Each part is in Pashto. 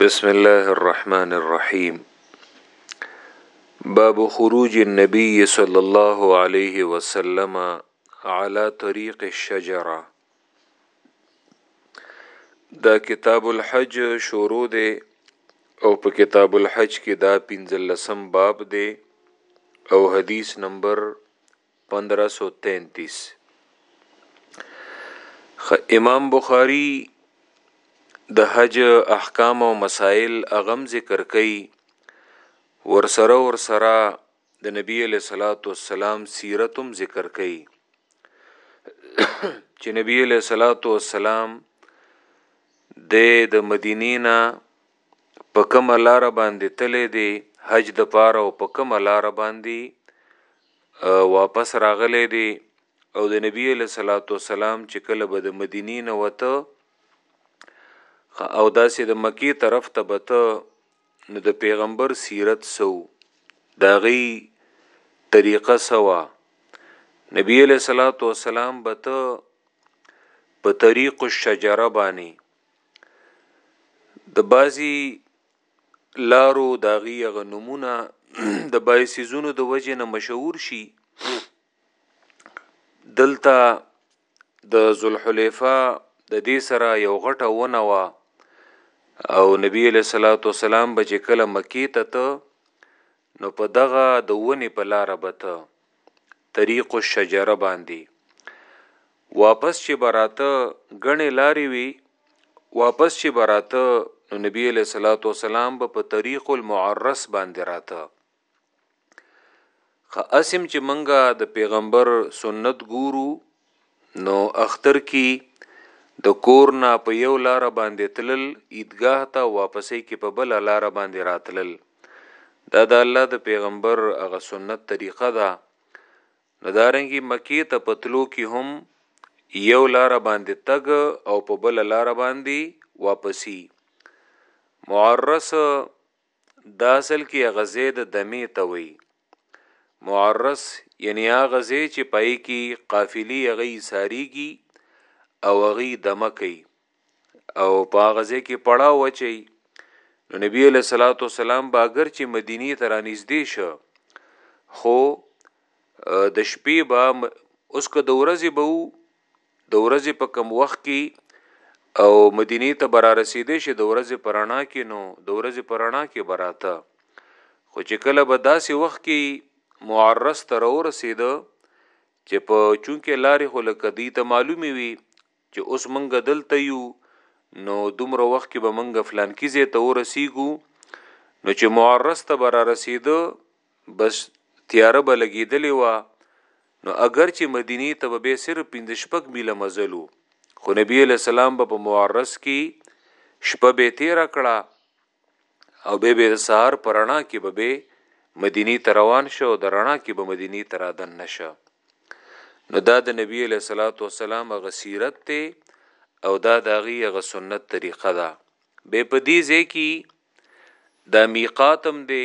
بسم الله الرحمن الرحيم باب خروج النبي صلى الله عليه وسلم على طريق الشجرة دا کتاب الحج شروع دی او په کتاب الحج کې دا 15 باب دی او حدیث نمبر پندرا سو تینتیس خ امام بخاری د حج احکام او مسائل اغم ذکر کوي ورسره ورسره د نبی علیہ الصلات والسلام سیرتم ذکر کوي چې نبی علیہ الصلات والسلام د د مدینې نه په کومه لار باندې تلې دې حج د پاره او په کومه لار باندې واپس راغلې دي او د نبی له صلوات و سلام چې کله به د مدینې نه وته او داسې د مکی طرف ته بته نو د پیغمبر سیرت سو داغي طریقه سوا نبی له صلوات و سلام بته په طریق الشجره باندې د بعضی لارو د هغې هغه نومونه د بعضی څیزونو د وجې نه مشهور شي دلته د ذوالحلیفه د دې سره یو غټه ونه وه او نبی علیہ الصلوۃ والسلام به چې کله مکی ته ته نو په دغه د ونې په لاره به ته، طریق الشجره، باندې واپس چې به راته، ګڼې لارې وې، واپس چې به راته نو نبي علیه الصلوة والسلام به په طریق المعرس باندې راته. خه اسم چې منګه د پیغمبر سنت ګورو نو اختر کی د کور نه په یو لاره باندې تلل عیدګاه ته واپسې کې په بل لاره باندې راتلل دا د الله د پیغمبر هغه سنت طریقه ده نو دارنګي مکی ته پتلو کې هم یو لاره باندې تګ او په بل لاره باندې واپسی معرس دا اصل کې غزید دمی ته وی معرس یعنی هغه ځای چې پای کې قافلی هغه ساریږي او هغه دمه کوي او په هغه ځای کې پړاو وچي نو نبی له صلوات و سلام با اگر چې مدینه ته رانږدې شو خو د شپې به اوس که د ورځې به د ورځې په کوم وخت کې او مدینه ته برا رسیدې شي د ورځې پرانا کې نو د ورځې پرانا کې براته خو چې کله به داسې وخت کې معرس تر ورسید چې په چونکه لارې خو لکه دی ته معلومي وي چې اوس منګه دلته یو نو دومره وخت کې به منګه فلان کیزه ته ورسیګو نو چې معرس ته برا رسیدو بس تیاره به لګېدلې وه، نو اګر چې مدینې ته به بیا صرف پنځه شپږ میله مزل و، خو نبي علیه السلام به په معرس کې شپه به تېره کړه او بیا به د سهار په رڼا کې به به مدینې ته روان شه او د رڼا کې به مدینې ته رادن نه شه نو دا د نبی علیه الصلاۃ والسلام غ سیرت ته او دا د غي غ سنت طریقه ده به په دې ځای کې د میقاتم دی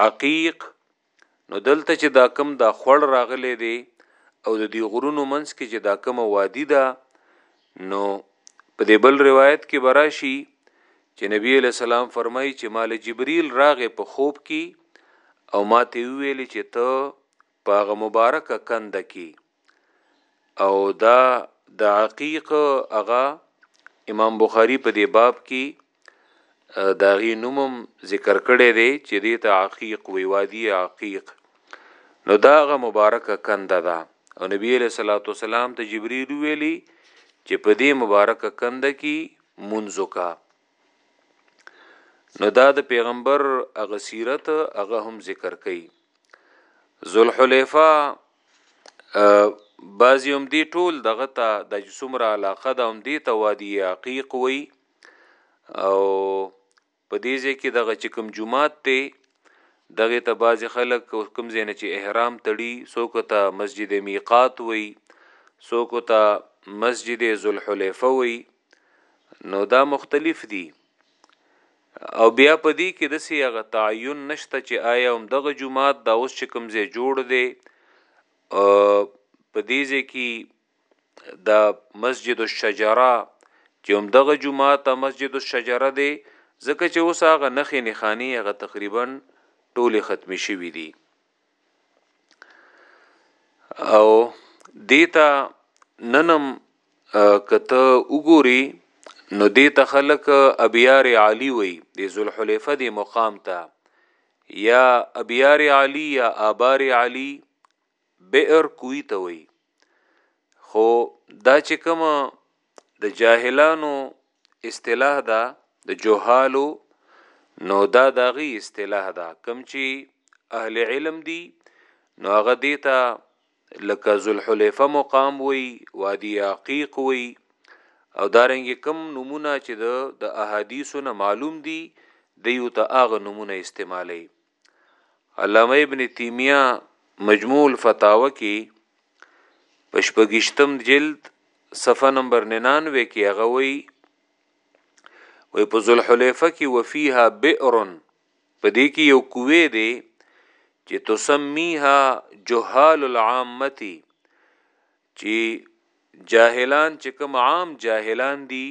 عقیق نو دلته چې دا کوم دا خوړ راغلی دی او د دې غرونو منځ کې چې دا کومه وادي ده نو په دې بل روایت کې براشي چې نبی علیہ السلام فرمایي چې مال جبريل راغې په خوب کې او ماته ویلې چې ته په هغه مبارکه کند کې او دا د عقیق هغه امام بخاری په دې باب کې دا غي نومم ذکر کړی دی چې دې ته عقیق وی وادي عقیق نو دا غ مبارکه کنده ده او نبی علیہ الصلوۃ والسلام ته جبرئیل ویلی چې په دې مبارکه کنده کې منځو کا نو دا د پیغمبر هغه سیرت هغه هم ذکر کړي ذوالحلیفه بعضی هم دی ټول دغه ته د څومره علاقه د هم دی ته وادي عقیق وي او په دې ځای کې دغه چې کوم جمعات ته دغه ته بعضی خلک کوم ځای نه چې احرام تړي څوک ته مسجد میقات وي څوک ته مسجد ذوالحلیفه وي نو دا مختلف دي او بیا په دې کې د سي هغه تعین نشته چې آیا هم دغه جمعات دا اوس چې کوم ځای جوړ دی په دې ځای کې د مسجد الشجره چې هم دغه جمعات مسجد الشجره دی ځکه چې اوس هغه نخې نخانی هغه تقریبا ټوله ختمي شوې دي او دیتا ننم کته وګوري نو دې ته خلک ابيار عالی وي د ذوالحلیفه د مقام ته یا ابيار عالی یا آبار عالی بئر کوی ته وي خو دا چې کوم د جاهلانو اصطلاح ده د جهالو نو دا دغه اصطلاح ده کم چې اهل علم دي نو هغه دیتا لکه ذوالحلیفه مقام وی وادی عقیق وی او دارنګ کم نمونه چې د احادیثو نه معلوم دي دیو ته هغه نمونه استعمالي علامه ابن تیمیه مجموع الفتاوه کې پشپګشتم جلد صفه نمبر 99 کې هغه وی وی په ذوالحلیفه کې وفيها بئر په دې کې یو کوې دی چې تسمیها جهال العامتی چې جاهلان چې کوم عام جاهلان دي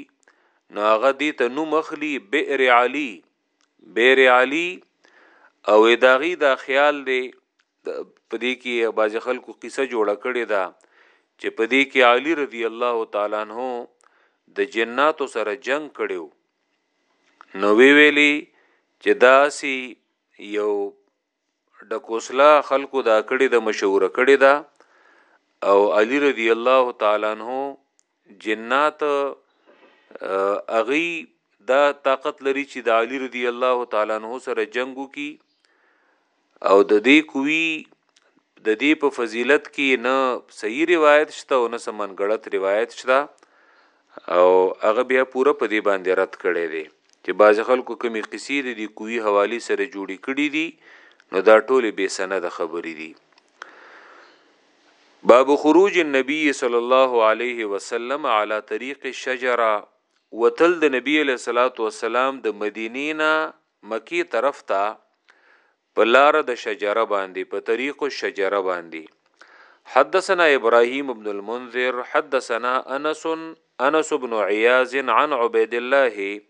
نو هغه دې ته نو مخلی بئر علی بیر علی او داغي دا خیال دی په دې کې باز خلکو قصه جوړه کړې ده چې په دې کې علی رضی الله تعالی عنہ د جناتو سره جنگ کړو نو وی ویلی چې داسي یو د کوسلا خلکو دا کړی د مشوره کړی دا او علی رضی الله تعالی عنہ جنات اغي دا طاقت لري چې د علی رضی الله تعالی عنہ سره جنگو کی او د دې کوي د دې په فضیلت کې نه صحیح روایت شته او نه سمنګړت روایت شته او هغه بیا پوره په دې باندې رد کړی دی چې بعضې خلکو کومې قصې د دې کوي حوالې سره جوړې کړي دي نو دا ټولې بې سنده خبرې دي باب خروج النبي صلی الله علیه وسلم علی طریق الشجره وتل د نبی علیہ الصلات والسلام د مدینې نه مکی طرف ته په لار د شجره باندې په طريق الشجره باندې حدثنا ابراهيم بن المنذر حدثنا انس انس بن عياز عن عبيد الله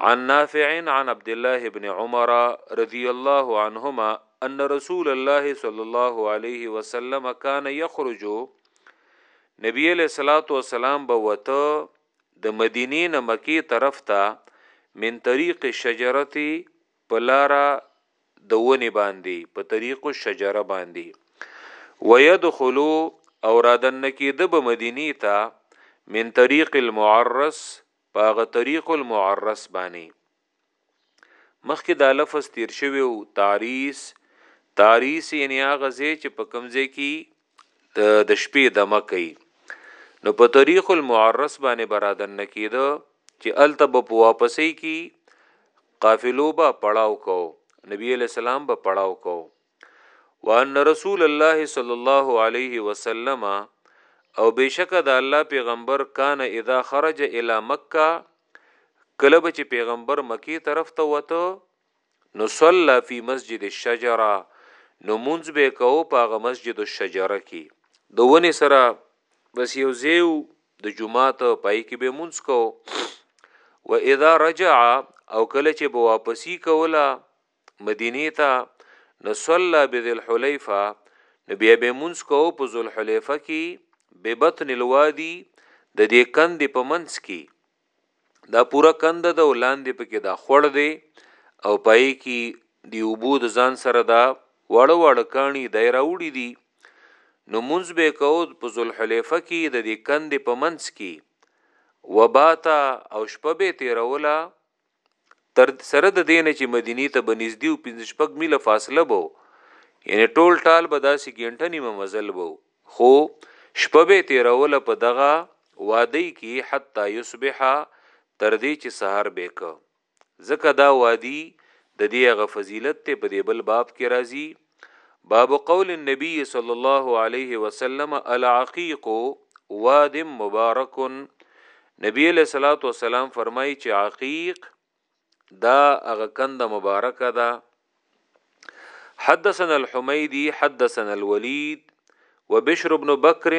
عن نافع عن عبد الله بن عمر رضي الله عنهما ان رسول الله صلى الله عليه وسلم كان يخرج نبی علیہ الصلات والسلام به وته د مدینې نه مکی طرف ته من طریق شجرتی په لاره د ونې باندې، په طريق الشجره باندې، ويدخل او رادننه کېده به مدينې ته من طريق المعرس په هغه طريق المعرس باندې. مخکې دا لفظ تیر شوی و تعریس تعریس یعنی هغه ځای چې په کوم ځای کې د شپې دمه کوي نو په طریق المعرس باندې برادن نکیده چې الته به په واپسې کی قافلو به پړاو کو نبی علیہ السلام به پړاو کو وان رسول الله صلی الله علیه وسلم او بشک د الله پیغمبر کان اذا خرج الی مکه کله به چې پیغمبر مکی طرف ته وته نو صلی فی مسجد الشجره نو مونږ به کوو په هغه مسجد الشجره کې د ونی سره بس یو زیو د جمعات پای کې به مونږ کوو و اذا رجع او کله چې به واپسی کوله مدینه ته نو صلی بذل حلیفه نو بیا به مونږ کوو په ذل حلیفه کې به بطن الوادی د دې کند په منځ کې دا پوره کند ده او لاندې پکې دا خوړ دی او پای کې دی اوبو د ځان سره دا واړه واړه کانی دای راوړي دي نو منځ به کود په ذوالحلیفه کې د دې کند په منځ کې وباتا او شپه به تیروله تر سره د دینه چې مدینی ته بنزدی او 15 میله فاصله بو یعنی ټول ټال به داسې ګینټه نیمه مزل بو خو شپه به تیروله په دغه وادی کې حتی یصبح تر دې چې سحر به ک ځکه دا وادی د دې غ فضیلت ته په دې بل باب کې راځي باب قول النبي صلى الله عليه وسلم العقيق واد مبارک نبی علیہ الصلوۃ والسلام فرمایي چې عقیق دا هغه کند مبارک ده حدثنا الحميدي حدثنا الوليد وبشر بن بكر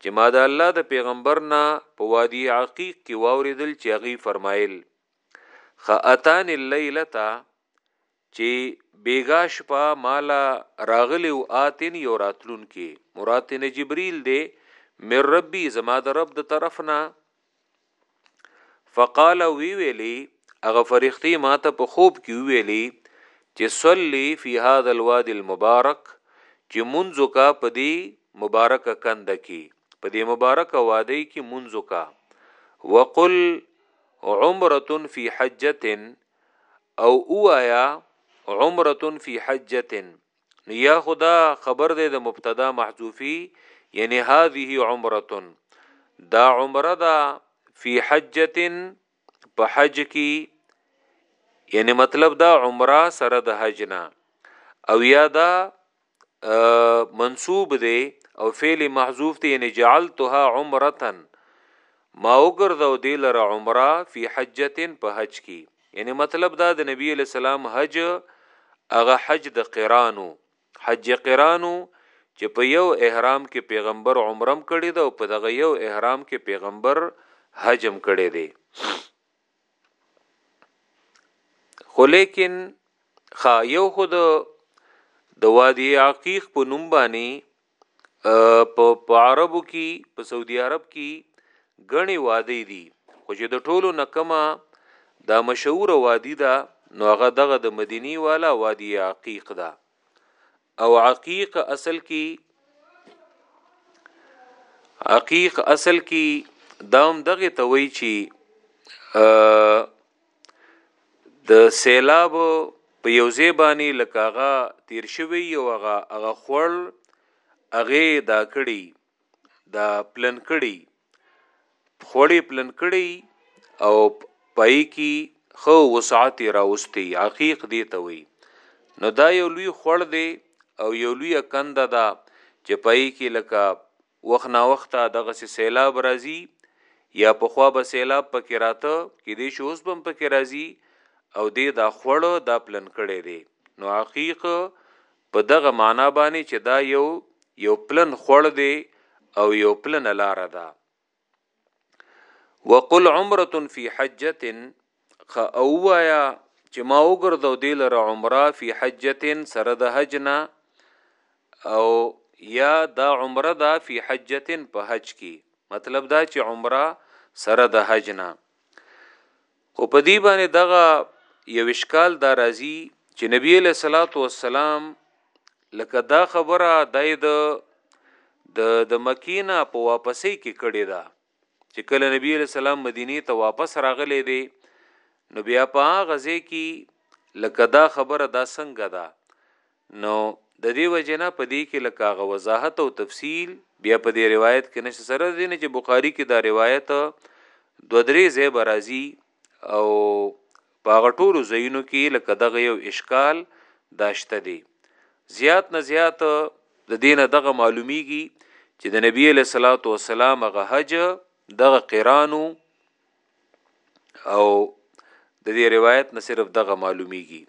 چې ما د الله د پیغمبر نه په وادي عقیق کې واوریدل چې هغه فرمایل خاتان الليله چې بیګا شپه مالا راغلی او آتن یو راتلون کې مراتن جبريل دی مر ربي زما د رب د طرف نه فقال وی ویلی هغه فرښتې ماته په خوب کې ویلی چې صلی فی هذا الوادی المبارک چې منځو کا په دې مبارکه کند کې په دې مبارکه وادی کې منځو کا وقل عمره فی حجه او اوایا عمره فی حجه نو یا خدا خبر دی د مبتدا محذوفی یعنی هذه عمره دا عمره دا فی حجه په حج کی یعنی مطلب دا عمره سره د حج نه او یا دا منصوب دی او فعل محذوف دی یعنی جعلتها عمره ما وګرځاو دی لره عمره فی حجه په حج کی یعنی مطلب دا د نبی علی السلام حج هغه حج د قرانو حج قرانو چې په یو احرام کې پیغمبر عمرم کړی دا او په دغه یو احرام کې پیغمبر حجم کړی دی خو لیکن خا یو خود د وادی عقیق په نوم باندې په په عربو کې په سعودي عرب کې غني وادي دي خو چې د ټولو نکما دا مشهور وادي ده نو هغه دغه د مدینی والا وادي عقیق ده او عقیق اصل کې عقیق اصل کې دام دغه توي چی د سیلاب په یو ځای باندې لکه هغه تیر شوی یو هغه هغه خړل هغه دا کړی دا پلن کړی خړې پلن کړی او پای کی خو وسعت راوستي حقیق دی ته وی نو دا یو لوی خړ دی او یو لوی کنده ده چې پای کی لکه وخت ناوخته دغسې سیلاب راځي یا پخوا به سیلاب پکې راته کېدای شي اوس به هم پکې راځي او دې دا خوړ دا پلن کړی دی نو عقیق په دغه معنا باندې چې دا یو یو پلن خوړ دی او یو پلن لاره ده وقل عمره فی حجه خ اوایا چې ما وګرځو دی لره عمره فی حجه سره د حج نه او یا دا عمره دا فی حجه په حج کې مطلب دا چې عمره سره د حج نه خو په دې باندې دغه یو اشکال دا راځي چې نبی علیه الصلاۃ والسلام لکه دا خبره دای د د د مکینا په واپسې کې کړې ده چې کله نبی علیه السلام مدینه ته واپس راغلی دی نو بیا په غزه کې لکه دا خبره دا څنګه ده نو د دې وجې نه په دې کې لکه هغه وضاحت او تفصیل بیا په دې روایت کې نشته سره دې نه چې بخاری کې دا روایت دو درې ځای برازي او په غټولو ځایونو کې لکه دغه یو اشکال داشته دی زیات نه زیات د دینه دغه معلومیږي چې د نبی له صلوات و سلام غ حج دغه قرانو او د دې روایت نه صرف دغه معلومیږي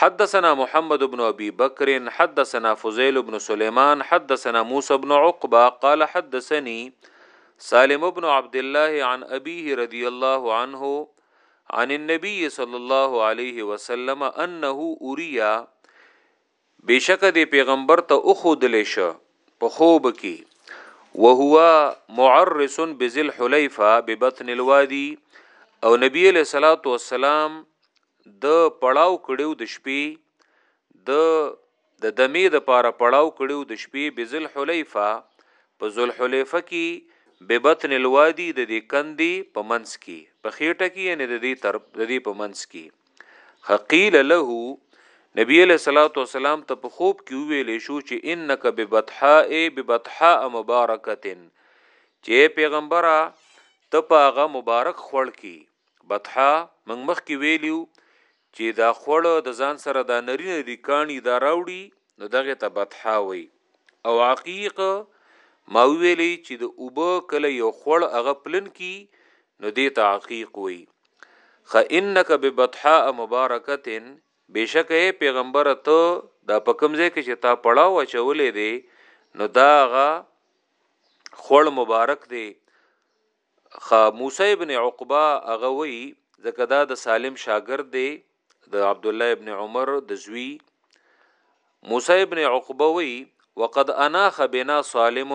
حدثنا محمد بن ابي بکر حدثنا فضيل بن سليمان حدثنا موسى بن عقبه قال حدثني سالم بن عبد الله عن ابيه رضي الله عنه عن النبي صلى الله عليه وسلم انه اريا بېشکه دی پېغمبر ته وښودلې شو په خوب کې وهو معرس بذی الحلیفه ببطن الوادی او نبی علیه الصلاة والسلام د پړاو کړیو د شپې د د دمې د پاره پړاو کړیو د شپې بذل حلیفه په ذل حلیفه کې به بطن الوادی د دې کندې په منس کې په خېټه کې یعنی د دې تر د دې په منس کې حقیل له نبی علیہ الصلوۃ والسلام ته په خوب کې ویلې شو چې انک ببطحاء ببطحاء مبارکتن چې پیغمبره ته په هغه مبارک خړ کې بطحاء موږ مخ کې ویلیو چې دا خړ د ځان سره دا نری نری کانی دا راوړي نو دغه ته بطحاء وي او عقیق ما ویلې چې د اوبه کله یو خړ هغه پلن کې نو دې ته عقیق وي خ انک ببطحاء مبارکه بشک اے پیغمبر ته دا په کوم ځای کې چې تا پړاو اچولې دی نو دا غا خړ مبارک دی خ موسی ابن عقبه هغه وی ځکه دا د سالم شاګرد دی د عبد الله ابن عمر د زوی موسی ابن عقبه وی وقد اناخ بنا سالم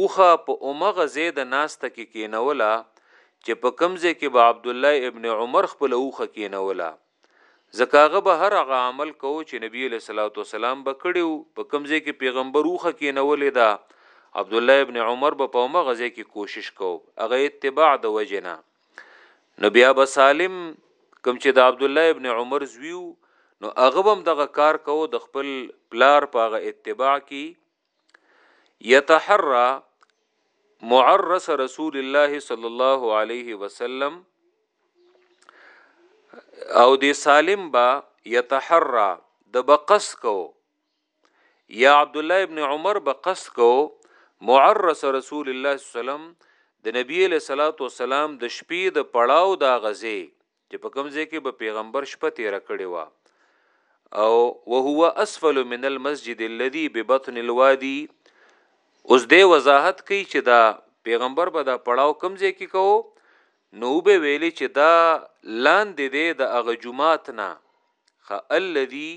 اوښه په همغه ځای د ناسته کې کېنوله چې په کوم ځای کې به عبدالله ابن عمر خپله اوښه کېنوله، ځکه هغه به هر هغه عمل کاوه چې نبي عليه الصلوة والسلام به کړی و، په کوم ځای کې پېغمبر اوښه کېنولې ده، عبدالله ابن عمر به په همغه ځای کې کوشش کاو، هغه اتباع د وجې نه، نو بيا به سالم کوم چې د عبدالله ابن عمر زوی و، نو هغه به هم دغه کار کاوه، د خپل پلار په هغه اتباع کې. یتحرى معرس رسول الله صلی الله علیه وسلم او د سالم با یتحرا د بقص کو یا عبد الله ابن عمر بقص کو معرس رسول الله صلی الله علیه وسلم د نبی له صلوات و سلام د شپې د پړاو دا غزه چې په کوم ځای کې به پیغمبر شپه تیره کړې وه او وهو اسفل من المسجد الذي ببطن الوادي اوس دې وضاحت کوي چې دا پیغمبر به دا پړاو کوم ځای کې کوو نو به ویلي چې دا لاندې دی د هغه جمعات نه خ الذي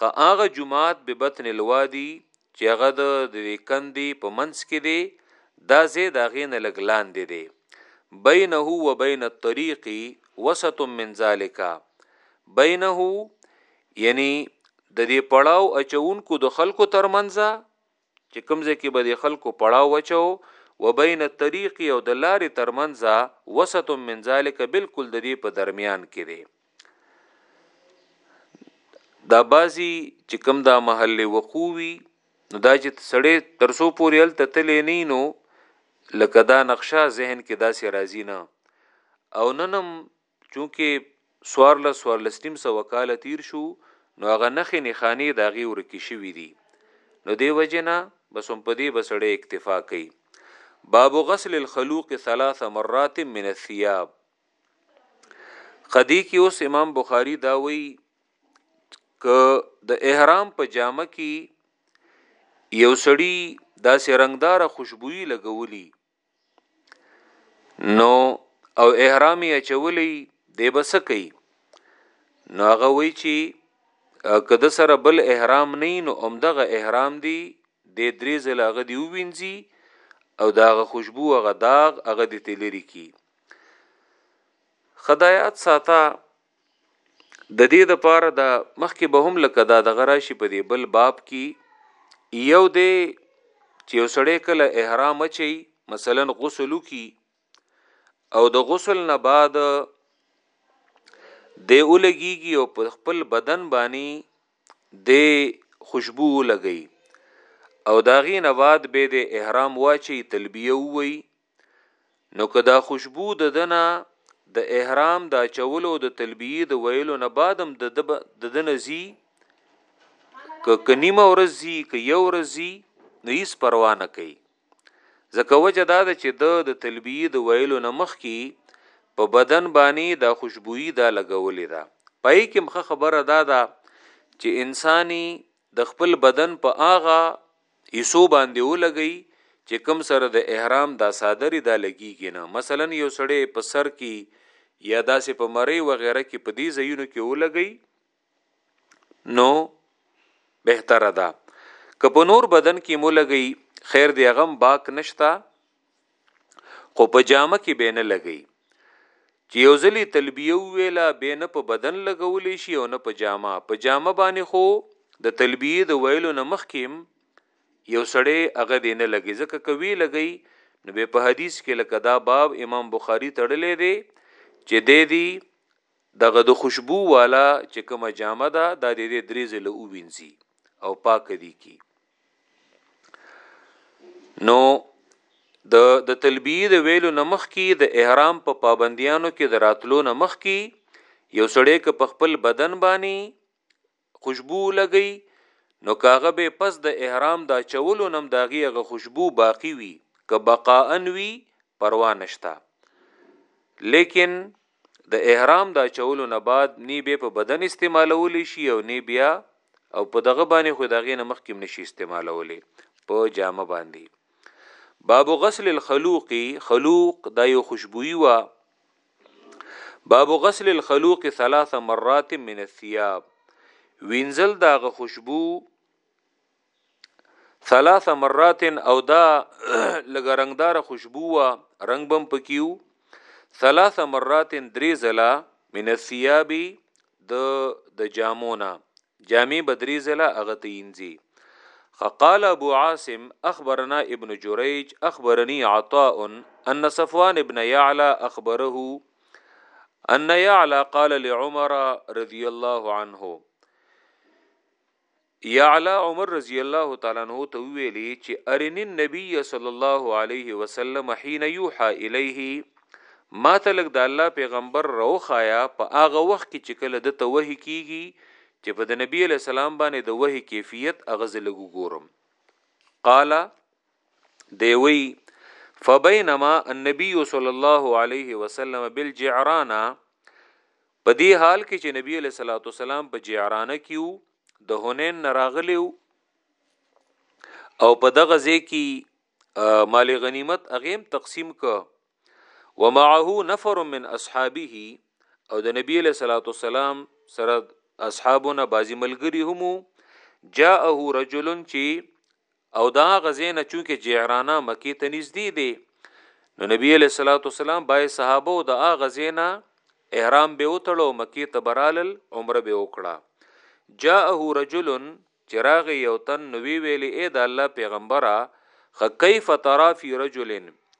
خ هغه جماعت به بطن الوادي چې هغه د دوی کندې په منځ کې دی دا زه دا غینه لګلان دی دی بینه و بین الطريق وسط من ذالک بینه یعنی د دې پړاو اچونکو د خلکو ترمنځه چې کوم ځای کې به د خلکو پړاو وچو وبین الطریق او د لارې ترمنځ وسط من ذالک بالکل د دې په درمیان کې دی دا بازی چې کوم دا محل وقووي نو دا چې سړی ترسو پورې ال تتلې نه نو لکه دا نقشه ذهن کې داسې راځي نه او ننم چونکه څوارلس څوارلس نیم سوه کاله تیر شو نو هغه نښې نښانې د هغې ورکې شوي دي نو دې وجې نه بس هم په دې به سړی اکتفا کوي باب غسل الخلوق ثلاث مرات من الثياب قدی کې اوس امام بخاری دا وایي ک د احرام په جامه کې یو سړی داسې رنگدار خوشبوئی لګولی نو او احرام یې چولې دی بس کوي نو هغه وی چې کده سره بل احرام نه نو اومدغه احرام دی د درې زله هغه دی ووینځي او داغه خوشبو هغه داغ هغه دی تلری کی خدایات ساته د دې د پاره د مخکې به هم لکه دا د غراشي په دې بل باب کې یو دی چې یو سړی کله احرام چي مثلا غسل کی او د غسل نه بعد د اولګيږي او په خپل بدن باندې د خوشبو لګي او داغي نه بعد به د احرام واچي تلبیه وي نو که دا خوشبو د دنا د احرام د چولو د تلبیه د ویلو نه بعدم د د دنزي ک کنیمه ورزي ک یو ورزي نو هیڅ پروا نه کوي ځکه وجه دا ده چې د د تلبیه د ویلو نه مخ کی په بدن باندې د خوشبوئی دا لګولې ده پای کې مخه خبره دا ده چې انساني د خپل بدن په هغه حصو باندې ولګوي چې کوم سره د احرام دا صادري دا لګيږي نه مثلا یو سړی په سر کې یا داسې په مری وغیره کې په دې ځایونو کې ولګي نو بهتره ده که په نور بدن کې مولګي خیر دی غم باک نشتا خو په جامه کې به نه لګي چې یو ځلی تلبیه ویلا به نه په بدن لګول شي او نه په جامه په جامه باندې خو د تلبیه د ویلو نه مخکیم یو سړی هغه دی نه لګي ځکه کوي لګي نو به په حدیث کې لکه دا باب امام بخاری تړلې دی چې د دې دغه د خوشبو والا چې کومه جامه ده دا د دې درې زله ووینځي او پاک دي کی نو د د تلبیه د ویلو نمخ کی د احرام په پابندیانو کې د راتلو نمخ کی یو سړی که په خپل بدن باندې خوشبو لګی نو کاغه به پس د احرام دا چولو نم داغي غ خوشبو باقی وی که بقا انوی پروا نشتا لیکن د احرام د اچولو نه بعد نی به په بدن استعمالول شي او نی بیا او په دغه باندې خو دغه نه مخکې نشي استعمالولې په جامه باندې باب غسل الخلوق خلوق دا یو خوشبوئی وا باب غسل الخلوق ثلاث مرات من الثياب وینزل داغه خوشبو ثلاث مرات او دا لګ رنگدار خوشبو وا رنگ بم پکیو ثلاث مرات درې زلا من الثياب د د جامونا جامع بدري زلا اغتینځي قال ابو عاصم اخبرنا ابن جريج اخبرني عطاء ان صفوان ابن يعلى اخبره ان يعلى قال لعمر رضي الله عنه يعلٰی عمر رضی الله تعالی عنه ته وویل چې ارني النبي صلی الله علیه وسلم حين يوحى اليه ما ته لګ د الله پیغمبر روخایا په هغه وخت کې چې کله د ته وحی کیږي چې په د نبی علی السلام باندې د وحی کیفیت اغز لګو ګورم قال دی وی فبينما النبي صلى الله عليه وسلم بالجعرانه په دې حال کې چې نبی علیه الصلاۃ والسلام په جعرانه کې وو د هنین نه راغلی وو او په دغه ځای کې مال غنیمت اغیم تقسیم ک ومعه نفر من اصحابه او د نبی علیه الصلاۃ والسلام سره اصحابونه بازی ملګری هم جاءه رجل چې او دا غزې نه چونکه جعرانه مکی ته نږدې دی نو نبی علیہ الصلوۃ والسلام بای صحابه او دا غزې نه احرام به وتړو مکی ته برالل عمره به وکړه جاءه رجل چراغ یو تن نوی ویلی اے د الله پیغمبره خ کیف ترا فی رجل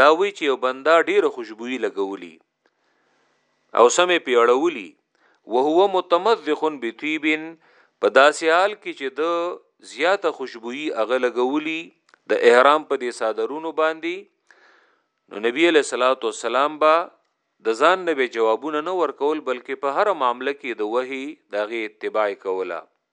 دا وی چې یو بندا ډیره خوشبوئی لګولی او سمې پیړولی وهو متمذخ بطیب په داسې حال کې چې د زیاته خوشبوئی هغه لګولی د احرام په دې صادرونو باندې نو نبی علیہ الصلوۃ والسلام با د ځان نه به جوابونه نه ورکول بلکې په هر معاملې کې د وਹੀ دغه اتباع کوله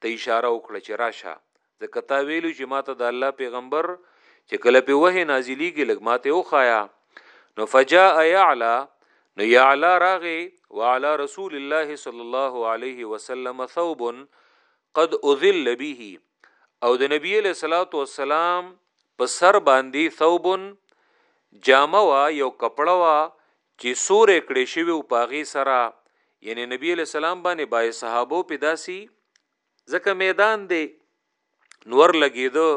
ته اشاره وکړه چې راشه ځکه تا ویلو چې ماته د الله پیغمبر چې کله په وه نازلیږي لګ ماته وخایا نو فجاء یعلا نو یعلا راغي وعلى رسول الله صلی الله علیه وسلم ثوب قد اذل به او د نبی له صلوات و سلام په سر باندې ثوب جامه وا یو کپڑا وا چی سوری کړی شوی او په هغی سره یعنی نبی علیه السلام باندې بای صحابو په داسی ځکه میدان دی نور لګیدو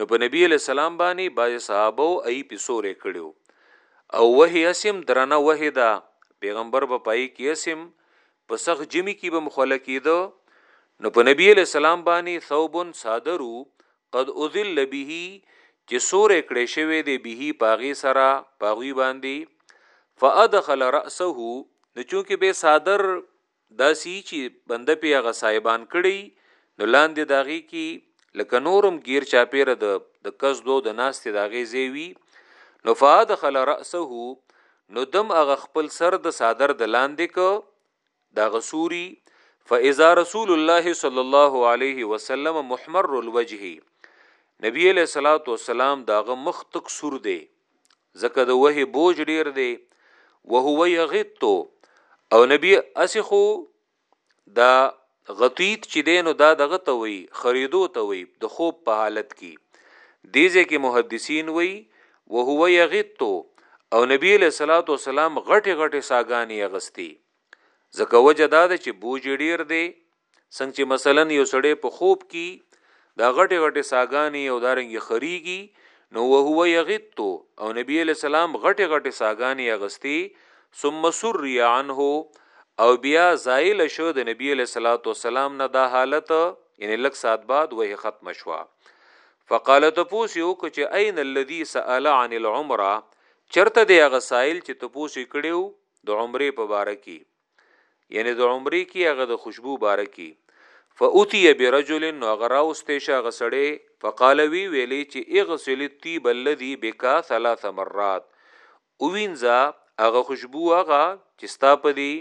نو په نبی علیہ السلام باندې باج صحابه او ای په سورې کړو او وه اسم درنه وه دا پیغمبر په پای کې اسم په سخ جمی کې به مخاله کیدو نو په نبی علیہ السلام باندې ثوبن صادرو قد اضل به، چې سوری کړی شوی دی به په هغې سره، په هغوی باندې، فادخل راسه، نو چونکه بیا څادر داسې وي چې بنده پرې هغه صاحبان کړی وي، نو لاندې د هغې کې لکه نور هم ګیر چاپېره د د کس دوو د ناستې د هغې ځای وي، نو فادخل راسه، نو دم هغه خپل سر د څادر د لاندې کړ، دا غسوري فاذا رسول الله صلی الله علیه وسلم محمر الوجه نبی علیہ الصلوۃ والسلام داغه مخ تک سور دی زکه د وه بوج ډیر دی وهو یغط او نبی اسخو دا غطیت چې دینو دا دغه ته وی خریدو ته وی د خوب په حالت کې دیزه کې محدثین وی وهو یغط او نبی علیہ الصلوۃ والسلام غټه غټه ساګانی غستی ځکه وجه دا ده چې بوج ډیر دی څنګه چې مثلا یو سړی په خوب کې دا غټه غټه ساګانی او دارنګ خریږي نو وهو یغتو او نبی علیہ السلام غټه غټه ساګانی اغستی ثم سری عنه او بیا زایل شو د نبی علیہ الصلوۃ والسلام نه دا حالت یعنی لک سات بعد وه ختم شو فقالت پوسیو کچ عین الذی سال عن العمره چرته دی غسایل چې تپوسی کړیو د عمرې په باره کې یعنی د عمرې کې هغه د خوشبو باره کې فاتی برجل نو هغه راوسته شه هغه سړی فقال وی ویلی چې اغسل الطیب الذي بک ثلاث مرات اوینځه هغه خوشبو هغه چې ستا په دی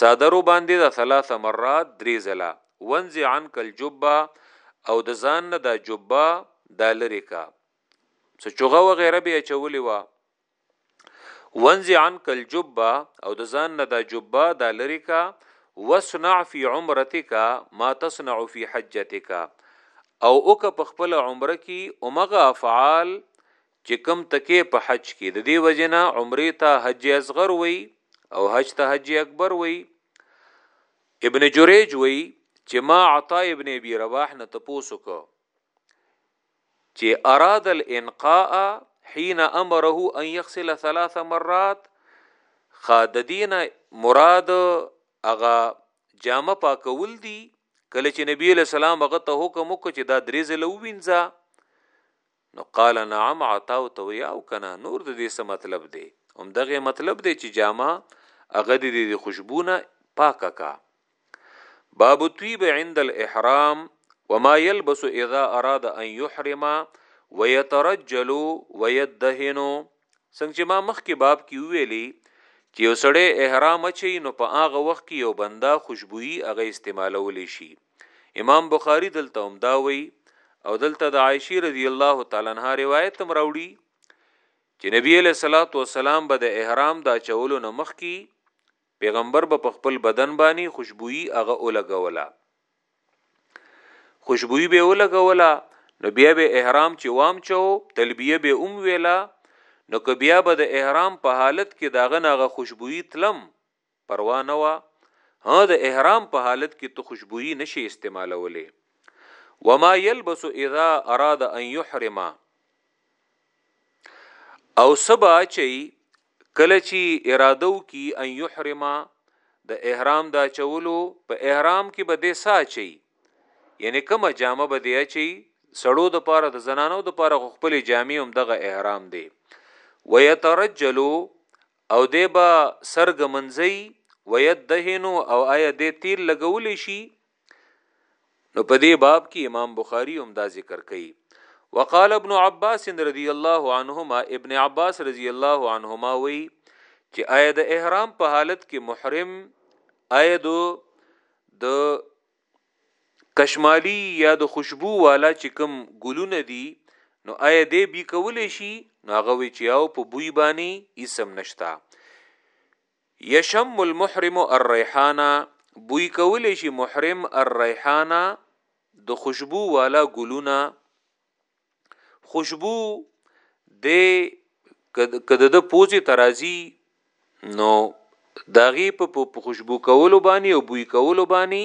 صادرو باندې د ثلاث مرات درې ځله ونځ عن کل جبا او د ځان نه د جبا د لری کا څه چوغه و غیره به چولې وا ونزع عنك الجبه او د ځان نه دا جبه دا لری کا وصنع فی عمرتک ما تصنع فی حجتک او اوک په خپل عمره کی اومغه افعال چې کم تکې په حج کې د دې وجنه عمره ته حج اصغر وای او حج ته حج اکبر وای ابن جریج وای چې ما عطا ابن ابي رواح نه تپوسو کو چې اراد الانقاء حين امره ان يغسل ثلاث مرات خاددین مراد اغا جامه پاکول دي کله چې نبی له سلام هغه ته حکم وکړ چې دا درې ځله ووینځه نو قال نعم عطا او تویا او کنا نور د دې څه مطلب دی هم دغه مطلب دی چې جامه هغه د خوشبونه پاکه کا باب الطيب عند الاحرام وما يلبس اذا اراد ان يحرم ويترجل ويدهن څنګه چې ما مخکې باب کې ویلي چې یو سړی احرام چي نو په هغه وخت کې یو بنده خوشبوئی هغه استعمالول شي امام بخاری دلته هم دا وی او دلته د عائشه رضی الله تعالی عنها روایت هم راوړي چې نبی له صلوات و سلام به د احرام دا چولو نمخ کی پیغمبر به په خپل بدن باندې خوشبوئی هغه ولګوله خوشبوئی به ولګوله نو بیا به احرام چې وام چو تلبیه به ام ویلا نو که بیا به د احرام په حالت کې داغه ناغه خوشبوئی تلم پروا نه وا ها د احرام په حالت کې تو خوشبوئی نشي استعمالولې وما يلبس اذا اراد ان يحرم او سبا چي کله چي اراده وکي ان يحرما د احرام دا چولو په احرام کې به د سا چي یعنی کومه جامه به دی اچي سړو د پاره د زنانو د پاره خپل جامې هم دغه احرام دی ويترجلو او دی به سرګ منځي ويدهنو او آیا د تیل لګول شي نو په دې باب کې امام بخاری هم دا ذکر کوي وقال ابن عباس رضی الله عنهما ابن عباس رضی الله عنهما وی چې آیا د احرام په حالت کې محرم آیا دو د کشمالی یا د خوشبو والا چې کوم ګلونه دي نو آیا دی بی کولې شي نو هغه وی چې او په بوی باندې اسم نشتا یشم المحرم الریحانه بوی کولی شي محرم الریحانه د خوشبو والا ګلونه خوشبو د کده د پوزي ترازی نو داغي په خوشبو کولو باندې او بوی کولو باندې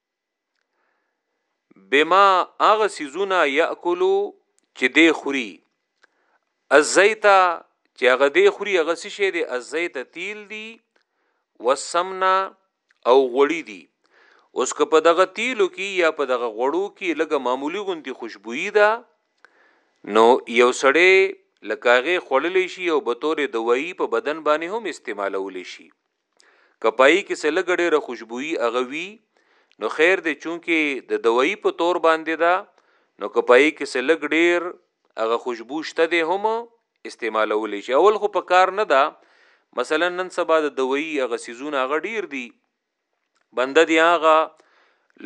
بما هغه سيزونه ياکلو چې دی خوري الزيتا چې هغه دی خوري هغه څه شي دی الزيتا تیل دی والسمنه او غوړی دی اوس که په دغه تیلو کې یا په دغه غوړو کې لګه معمولی غونتی خوشبوئی ده نو یو سړی لکاغه خړلې شي او به تورې دوايي په بدن باندې هم استعمالول شي کپای کې څه لګ ډېره خوشبوئی هغه وی نو خیر دی چونکه د دوایی په تور باندې دا نو کپای کې څه لګ ډېر هغه خوشبو شته دی هم استعمالول شي اول خو په کار نه ده مثلا نن سبا د دوایی هغه سيزونه هغه ډېر دي بنده دی هغه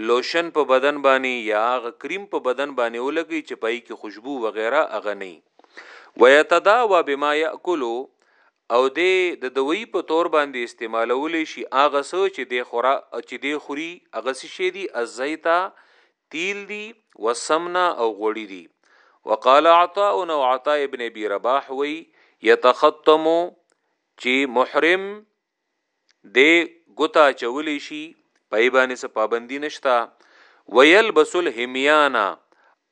لوشن په بدن باندې یا هغه کریم په بدن باندې ولګي چې پای کې خوشبو وغیرہ اغه نه ويتداوا بما ياكلو او د د دوی په تور باندې استعمالول شي اغه سو چې د خورا چې د خوري اغه شي دي الزيتا تیل دي وسمنا او غوړي دي وقال عطاء او عطاء ابن ابي رباح وي يتختم چې محرم دی ګوته اچولی شي په یې باندې څه پابندي نشته ویلبس الهمیانا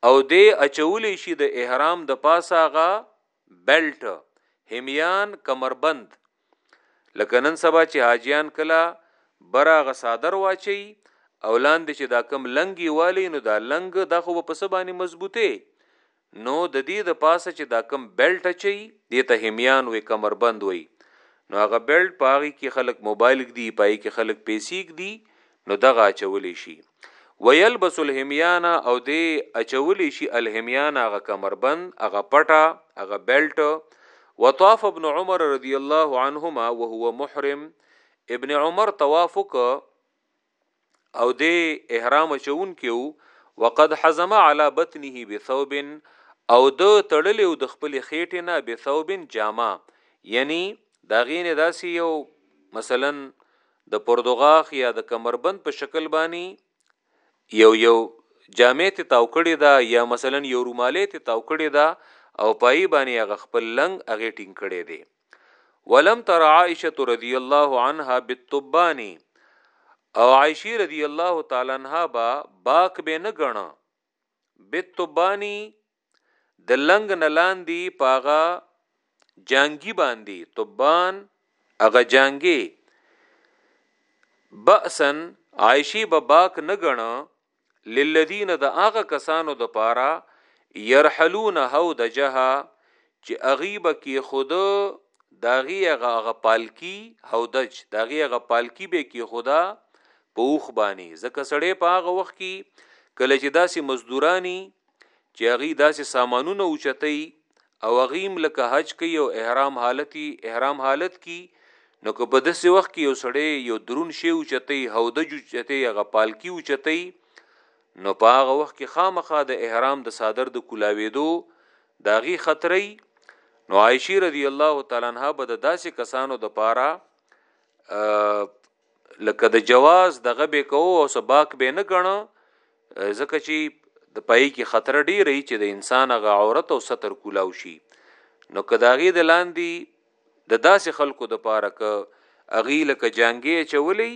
او دی اچولی شي د احرام د پاسه هغه بیلټ همیان کمربند لکه نن سبا چې حاجیان کله برا غصادر واچي او لاندې چې دا کم لنګي والی نو دا لنګ دا خو په سبانه مضبوطه نو د دې د پاسه چې دا کوم بيلټ اچوي دې ته هميان وي کمر بند وي نو هغه بيلټ په هغه کې خلک موبايل ږدي په هغه کې خلک پيسي ږدي نو دغه اچولې شي ويلبس الهميان او دې اچولې شي الهميان هغه کمر بند هغه پټه هغه بيلټ وطاف ابن عمر رضی الله عنهما وهو محرم ابن عمر طواف وکړ او دی احرام چون کې وو وقد حزم على بطنه بثوب او د تړلې او د خپل خېټې نه بثوب جامه یعنی دا غینه داسې یو مثلا د پردوغاخ یا د کمربند په شکل باندې یو یو جامع ته تاو کړی دا یا مثلا یو روماله ته تاو کړی دا او پای باندې هغه خپل لنګ هغه ټینګ کړی دی ولم تر عائشه رضی الله عنها بالتبانی او عائشه رضی الله تعالی عنها با باک به نه غنه بالتبانی د لنګ نلاندی پاغه جنگی باندې تبان اغه جنگی بأسن عائشی به باک نه غنه للذین د هغه کسانو د پاره يرحلون هو د جها چې اغیبه کې خود داغي هغه هغه پالکی هو دج داغي هغه پالکی به کې خدا په اوخ باندې ځکه سړی په هغه وخت کې کله چې داسې مزدورانی چې هغه داسې سامانونه اوچتای او غیم لکه حج کوي او احرام حالتي احرام حالت کی نو که په داسې وخت کې یو سړی یو درون شی اوچتای هودج اوچتای هغه پالکی اوچتای نو په هغه وخت کې خامخا د احرام د صادر د کولاویدو داغي خطرې نو عائشه رضی الله تعالی عنها به د داسې کسانو د پاره لکه د جواز دغه به کو او سباق به نه غنو ځکه چې د پای کې خطر ډیره چې د انسان غ عورت او ستر کولاو شي نو کداغي د لاندې د داسې خلکو د پاره ک اغي لکه جانګي چولې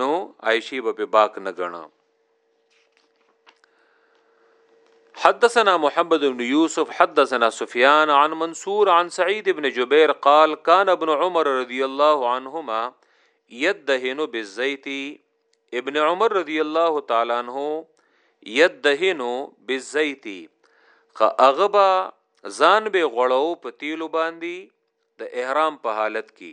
نو عائشه به په باک نه غنه حدثنا محمد بن يوسف حدثنا سفيان عن منصور عن سعيد بن جبير قال كان ابن عمر رضي الله عنهما يدهن بالزيت ابن عمر رضي الله تعالى عنه يدهن بالزيت اغبا ځان به غړو په تیلو باندې د احرام په حالت کې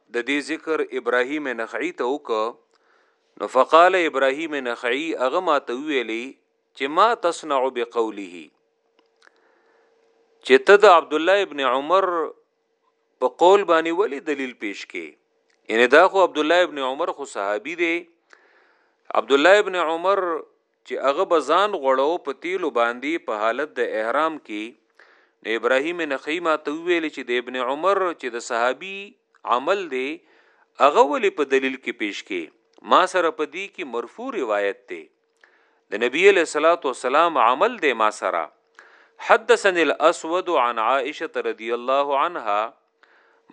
د دې ذکر ابراهیم نخعی ته وکړ نو فقال ابراهیم نخعی هغه ماته ویلی چې ما تصنع بقوله چې ته د عبد الله ابن عمر په قول باندې ولی دلیل پیش کې یعنی دا خو عبد الله ابن عمر خو صحابي دی عبد الله ابن عمر چي هغه به ځان غوړاو په تيلو باندي په حالت د احرام کي نو ابراهيم نخعي ماته وويل چي د ابن عمر چي د صحابي عمل دی هغه ولي په دليل کي پيش کي ما سره په دي کي مرفوع روايت دی د نبي عليه الصلاة والسلام عمل دی ما سره حدثني الاسود عن عائشه رضی الله عنها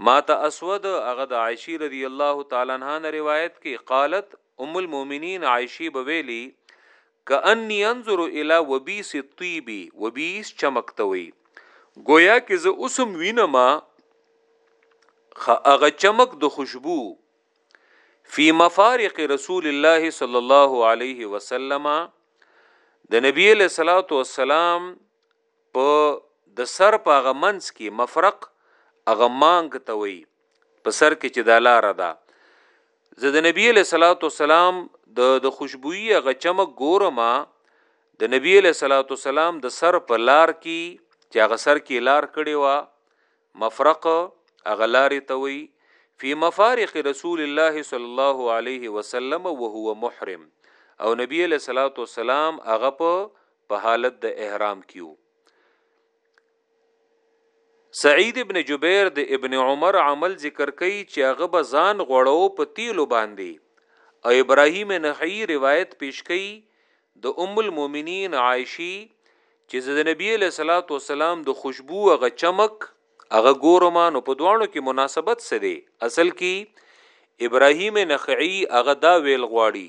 ما ته اسود هغه د عائشه رضی الله تعالی عنها نه روایت کی قالت ام المؤمنین عائشه به ویلی کأنی انظر الی وبیس الطیب وبیس چمک ته وی گویا کې زه اوسم وینم هغه چمک د خوشبو فی مفارق رسول الله صلی الله علیه وسلم د نبی له صلوات و سلام په د سر په غمنس کې مفرق اغه مانګ ته وی په سر کې چې دا لار ده زه د نبی له صلوات والسلام د د خوشبوئی غچم ګورم د نبی له صلوات والسلام د سر په لار کې چې هغه سر کې لار کړي وا مفرق اغلار توي فی مفارق رسول الله صلی الله علیه وسلم وهو محرم او نبی له صلوات والسلام هغه په حالت د احرام کیو سعید ابن جبیر د ابن عمر عمل ذکر کوي چې هغه به ځان غړو په تیلو باندې او ابراهیم نحی روایت پیش کوي د ام المؤمنین عائشی چې د نبی له صلوات و سلام د خوشبو هغه چمک هغه ګورما نو په دوانو کې مناسبت څه دی اصل کې ابراهیم نخعی هغه دا ویل غواړي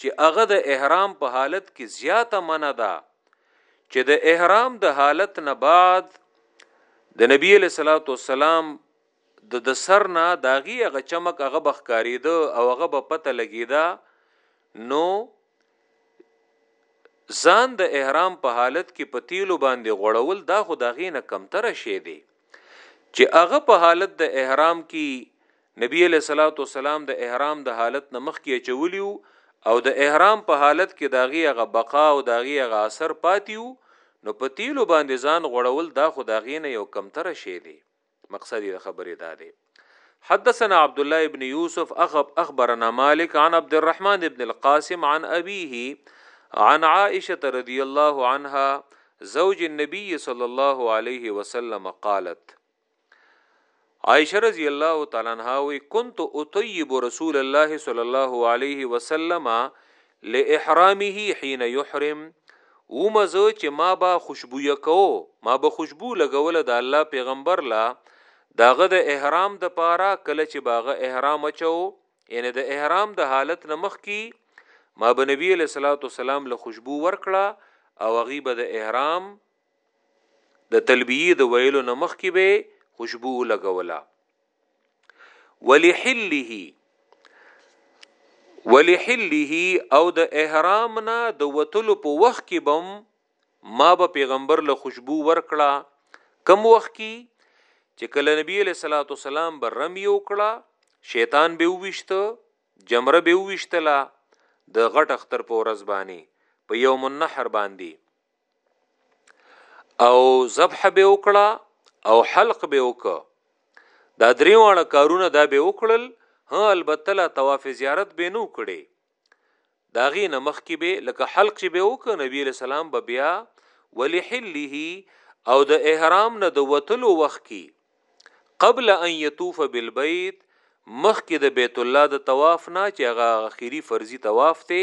چې هغه د احرام په حالت کې زیاته منع ده چې د احرام د حالت نه بعد د نبی له صلوات و سلام د د سر نه داغي هغه چمک هغه بخکاری ده او هغه به پته لګیدا نو ځان د احرام په حالت کې په تیلو باندې غړول دا خو دغې نه کمتره شی دی چې هغه په حالت د احرام کې نبی علیه الصلاة والسلام د احرام د حالت نه مخکې اچولی او د احرام په حالت کې داغي هغه بقا او داغي هغه اثر پاتیو نو په تیلو باندې ځان غړول دا خو داغي نه یو کمتر شی دی مقصد د خبرې دا دی حدثنا عبد الله ابن يوسف اخب اخبرنا مالك عن عبد الرحمن ابن القاسم عن ابيه عن عائشه رضي الله عنها زوج النبي صلى الله عليه وسلم قالت عائشه رضی الله تعالی عنها وی كنت اطيب رسول الله صلی الله علیه وسلم لاحرامه حين يحرم ومزه چې ما با خوشبو یکو ما به خوشبو لګول د الله پیغمبر لا داغه د احرام د پاره کله چې باغه احرام اچو یعنی د احرام د حالت نمخ کی ما به نبی له صلوات والسلام له خوشبو ورکړه او غیبه د احرام د تلبیې د ویلو نه مخکې به خوشبو ولګوله ولحله ولحله او د احرام نه د وتلو په وخت کې بم ما به پیغمبر له خوشبو ورکړه کم وخت کې چې کله نبی له صلوات والسلام بر رمی وکړه شیطان به وويشت جمره به وويشتله د غټ اختر په ورځ باندې په یوم النحر باندې او ذبح به وکړه او حلق به وکړه دا درې واړه کارونه دا به وکړل ها البته لا طواف زیارت به نو کړي دا غي نمخ کې به لکه حلق چې به وکړه نبی له سلام به بیا ولحله او د احرام نه د وتلو وخت کې قبل ان يطوف بالبيت مخکې د بیت الله د طواف نه چې هغه اخیری فرضي طواف ته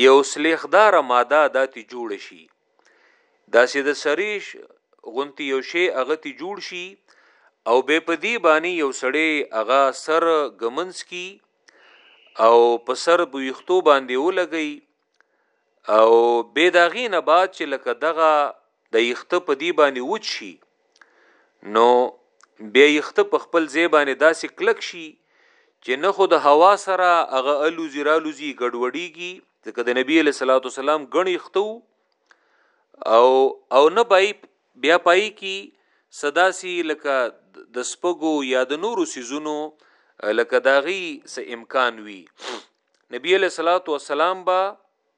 یو سلیخداره ماده دا تی جوړ شي داسې د سریش غونتی یو شی هغه تی جوړ شي او به په دی باندې یو سړی هغه سر ګمنس کی او په سر بویختو باندې ولګي او به داغې نه بعد چې لکه دغه د یخته په دی باندې وچ شي نو بیا یخته په خپل ځای باندې داسې کلک شي چې نه خو د هوا سره هغه الوزي رالوزي ګډوډیږي ځکه د نبی له صلوات والسلام غنی ختو او او نه پای بیا پای کی صداسی لکه د سپګو یا د نورو سيزونو لکه داغي س امکان وی نبی له صلوات والسلام با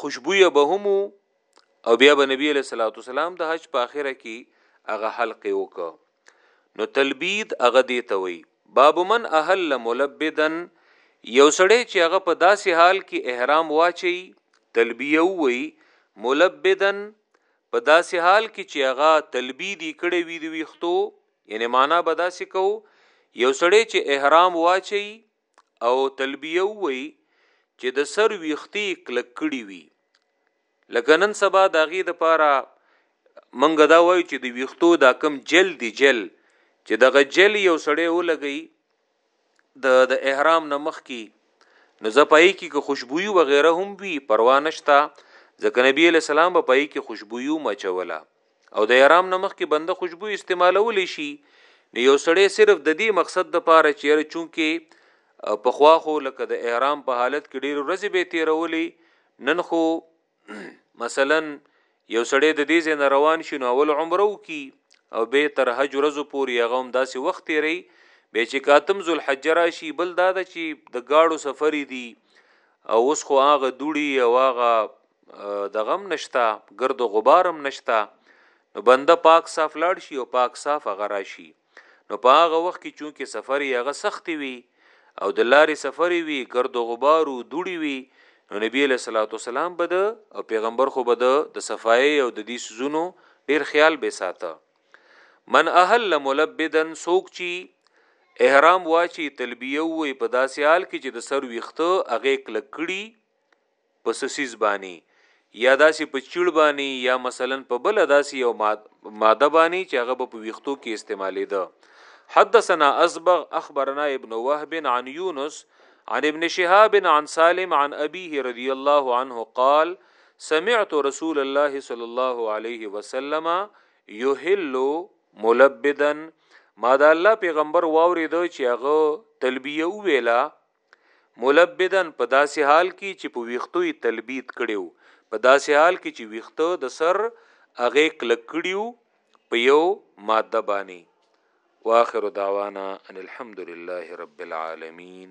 خوشبويه به هم او بیا به نبی علیہ الصلوۃ والسلام د حج په اخره کې هغه حلقه وک نو تلبید هغه دی ته وی باب من اهل ملبدن یو سړی چې هغه په داسې حال کې احرام واچي تلبیه وی ملبدن په داسې حال کې چې هغه تلبیدی کړي وی دی ویختو یعنی معنا به داسې کو یو سړی چې احرام واچي او تلبیه ووي چې د سر ویختي کلک کړي وي لکه نن سبا د غي د پاره منګه دا وایو چې د ویختو دا کم جل دی جل چې دغه جل یو سړی ولګي د د احرام نه مخ کی نو زپای کی که خوشبوئی و غیره هم وی پروا نشتا ځکه نبی علیہ السلام په پای کی خوشبوئی مچولا او د احرام نه مخکې بنده خوشبو استعمالولی شي نو یو سړی صرف د دې مقصد د پاره چیرې چونکه په خوا خو لکه د احرام په حالت کې ډیر ورځې به تیرولې نن خو مثلا یو سړی د دې ځای روان شي نو اول عمره وکي او به تر حج ورځو پورې هغه هم داسې وخت تیری به چې کاتم ذل حج راشي بل دا د چې د گاړو سفرې دي او اوس خو هغه دوړي او هغه د غم نشتا ګرد و غبارم نشتا نو بنده پاک صاف لاړ شي او پاک صاف هغه راشي نو په هغه وخت کې چونکه سفر یې هغه سخت وي او د لارې سفر وي ګرد و غبار او دوړي وي نو نبی له صلوات والسلام بده او پیغمبر خو بده د صفای او د دې سزونو ډیر خیال به ساته من اهل ملبدن سوک چی احرام واچی تلبیه وې په داسې حال کې چې د سر ویخته هغه کلکړي په څه څیز باندې یا داسې په چیړ باندې یا مثلا په بل داسې یو ماده باندې چې هغه په ویختو کې استعمالې ده حدثنا ازبغ اخبرنا ابن وهب عن یونس عن ابن شهاب عن سالم عن ابيه رضي الله عنه قال سمعت رسول الله صلى الله عليه وسلم يهل ملبدا ما دا الله پیغمبر واورید چې هغه تلبیه ویلا ملبدا په داسې حال کې چې په ویختو یې تلبید کړي وو په داسې حال کې چې ویخته د سر هغه کلک کړیو په یو ماده باندې واخر دعوانا ان الحمد لله رب العالمین